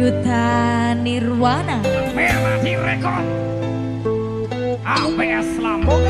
Duta Nirwana. Merah Direkod ABS Lamongan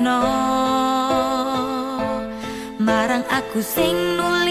tresno marang aku sing nulung